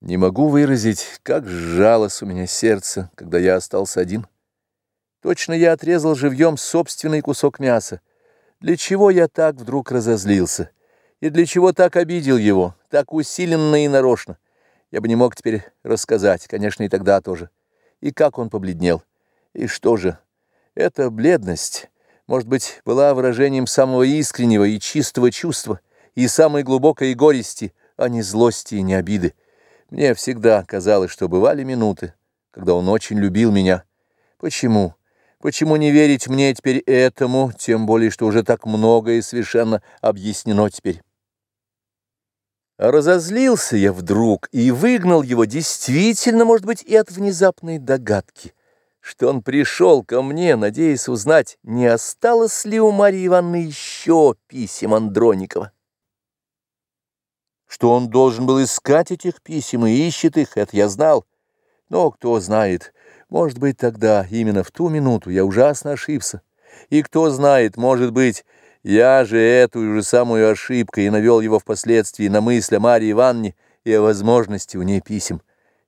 Не могу выразить, как сжалось у меня сердце, когда я остался один. Точно я отрезал живьем собственный кусок мяса. Для чего я так вдруг разозлился? И для чего так обидел его, так усиленно и нарочно? Я бы не мог теперь рассказать, конечно, и тогда тоже. И как он побледнел. И что же? Эта бледность, может быть, была выражением самого искреннего и чистого чувства, и самой глубокой горести, а не злости и не обиды. Мне всегда казалось, что бывали минуты, когда он очень любил меня. Почему? Почему не верить мне теперь этому, тем более, что уже так многое совершенно объяснено теперь? Разозлился я вдруг и выгнал его действительно, может быть, и от внезапной догадки, что он пришел ко мне, надеясь узнать, не осталось ли у Марьи Ивановны еще писем Андроникова что он должен был искать этих писем и ищет их, это я знал. Но кто знает, может быть, тогда, именно в ту минуту, я ужасно ошибся. И кто знает, может быть, я же эту же самую ошибку и навел его впоследствии на мысль о Марье Ивановне и о возможности у ней писем.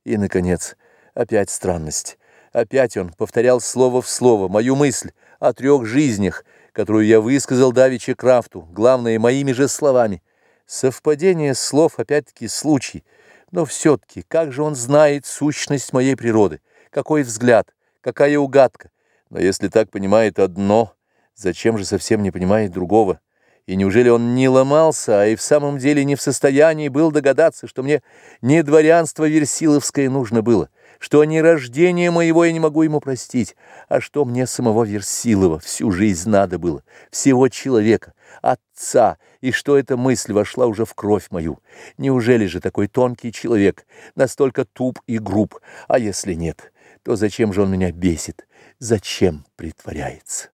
И, наконец, опять странность. Опять он повторял слово в слово мою мысль о трех жизнях, которую я высказал Давиче Крафту, главное, моими же словами. Совпадение слов опять-таки случай, но все-таки как же он знает сущность моей природы, какой взгляд, какая угадка. Но если так понимает одно, зачем же совсем не понимает другого? И неужели он не ломался, а и в самом деле не в состоянии был догадаться, что мне не дворянство Версиловское нужно было, что не рождение моего я не могу ему простить, а что мне самого Версилова всю жизнь надо было, всего человека, отца, и что эта мысль вошла уже в кровь мою. Неужели же такой тонкий человек настолько туп и груб? А если нет, то зачем же он меня бесит? Зачем притворяется?